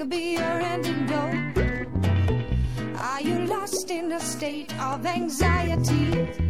could be your. Are you lost in a state of anxiety?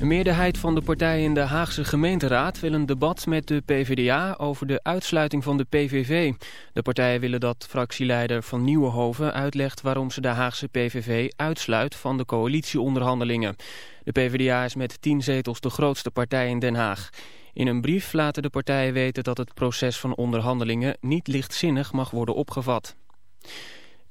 Een meerderheid van de partijen in de Haagse gemeenteraad wil een debat met de PvdA over de uitsluiting van de PVV. De partijen willen dat fractieleider van Nieuwenhoven uitlegt waarom ze de Haagse PVV uitsluit van de coalitieonderhandelingen. De PvdA is met tien zetels de grootste partij in Den Haag. In een brief laten de partijen weten dat het proces van onderhandelingen niet lichtzinnig mag worden opgevat.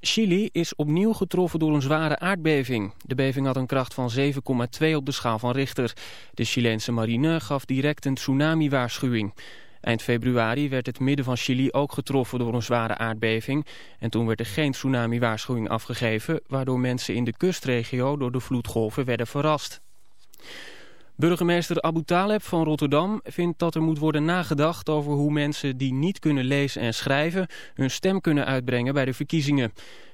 Chili is opnieuw getroffen door een zware aardbeving. De beving had een kracht van 7,2 op de schaal van Richter. De Chileense marine gaf direct een tsunami-waarschuwing. Eind februari werd het midden van Chili ook getroffen door een zware aardbeving. En toen werd er geen tsunami-waarschuwing afgegeven... waardoor mensen in de kustregio door de vloedgolven werden verrast. Burgemeester Abu Taleb van Rotterdam vindt dat er moet worden nagedacht over hoe mensen die niet kunnen lezen en schrijven hun stem kunnen uitbrengen bij de verkiezingen.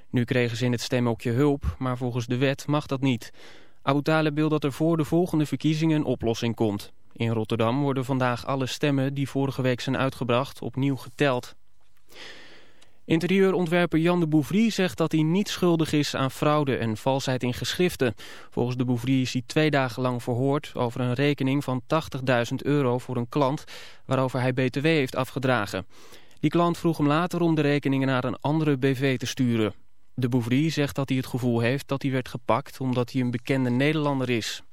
Nu kregen ze in het stemhokje hulp, maar volgens de wet mag dat niet. Abu Taleb wil dat er voor de volgende verkiezingen een oplossing komt. In Rotterdam worden vandaag alle stemmen die vorige week zijn uitgebracht opnieuw geteld. Interieurontwerper Jan de Bouvry zegt dat hij niet schuldig is aan fraude en valsheid in geschriften. Volgens de Bouvry is hij twee dagen lang verhoord over een rekening van 80.000 euro voor een klant waarover hij btw heeft afgedragen. Die klant vroeg hem later om de rekeningen naar een andere BV te sturen. De Bouvry zegt dat hij het gevoel heeft dat hij werd gepakt omdat hij een bekende Nederlander is.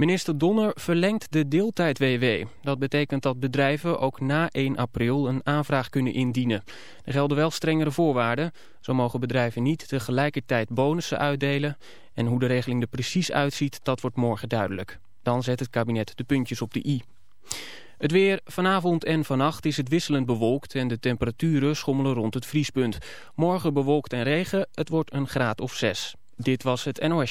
Minister Donner verlengt de deeltijd-WW. Dat betekent dat bedrijven ook na 1 april een aanvraag kunnen indienen. Er gelden wel strengere voorwaarden. Zo mogen bedrijven niet tegelijkertijd bonussen uitdelen. En hoe de regeling er precies uitziet, dat wordt morgen duidelijk. Dan zet het kabinet de puntjes op de i. Het weer vanavond en vannacht is het wisselend bewolkt en de temperaturen schommelen rond het vriespunt. Morgen bewolkt en regen, het wordt een graad of 6. Dit was het NOS.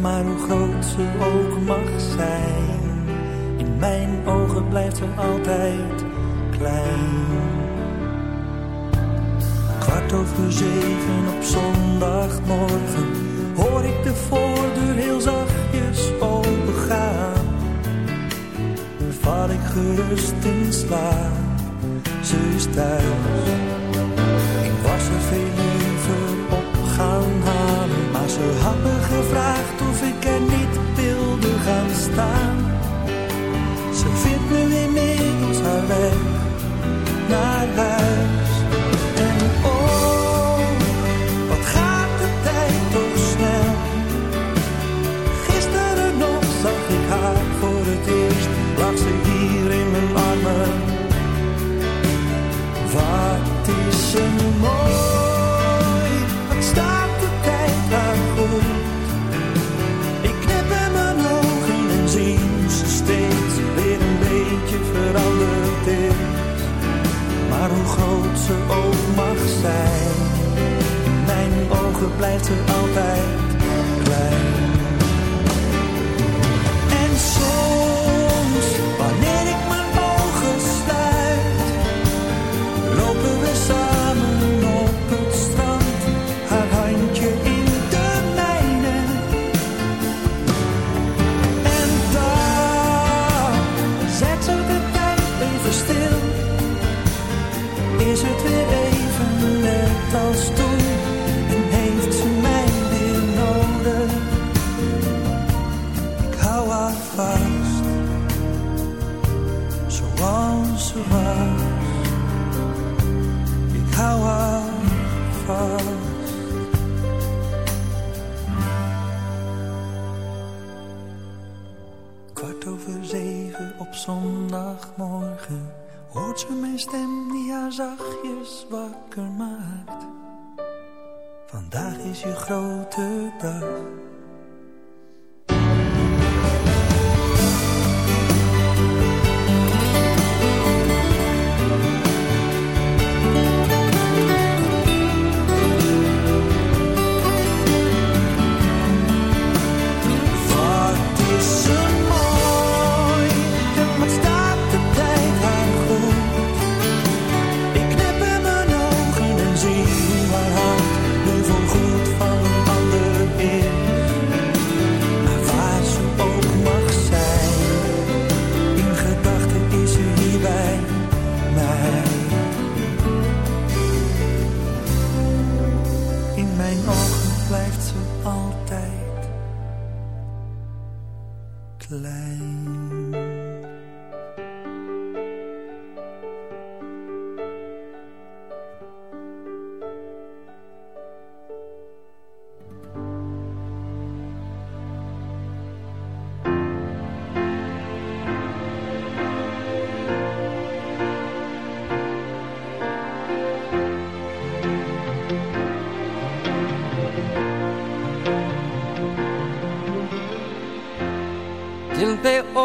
Maar hoe groot ze ook mag zijn, in mijn ogen blijft ze altijd klein. Kwart over zeven op zondagmorgen hoor ik de voordeur heel zachtjes opengaan. Dan val ik gerust in slaap, ze is thuis. Ze had me gevraagd of ik er niet wilde gaan staan. Ze vindt nu inmiddels haar weg naar huis. Groot ze ook mag zijn. Mijn ogen blijft ze altijd klein.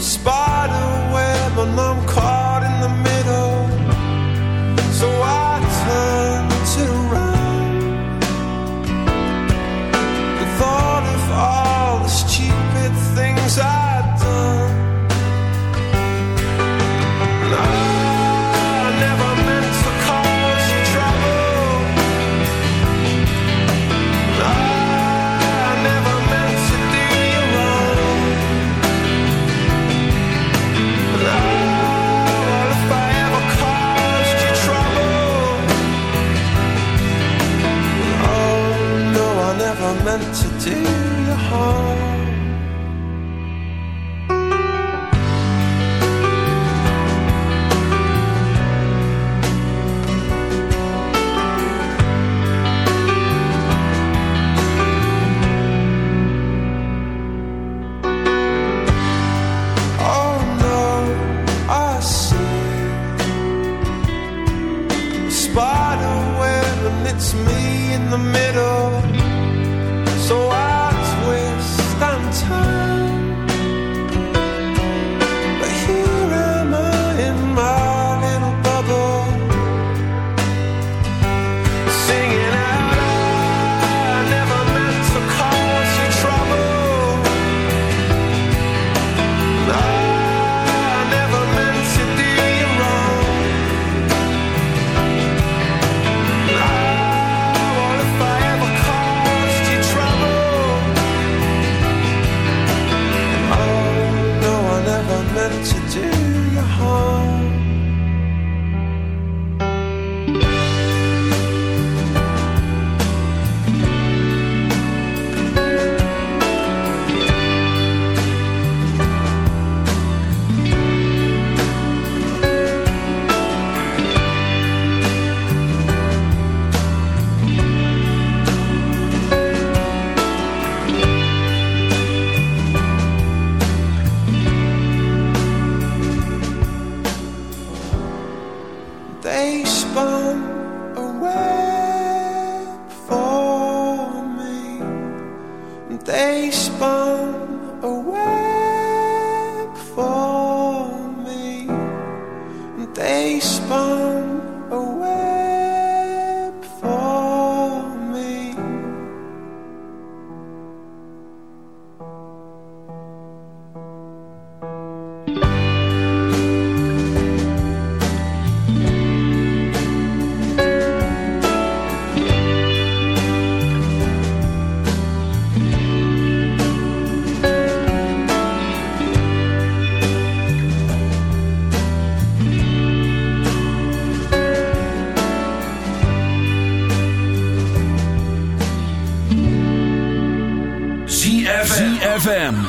spot.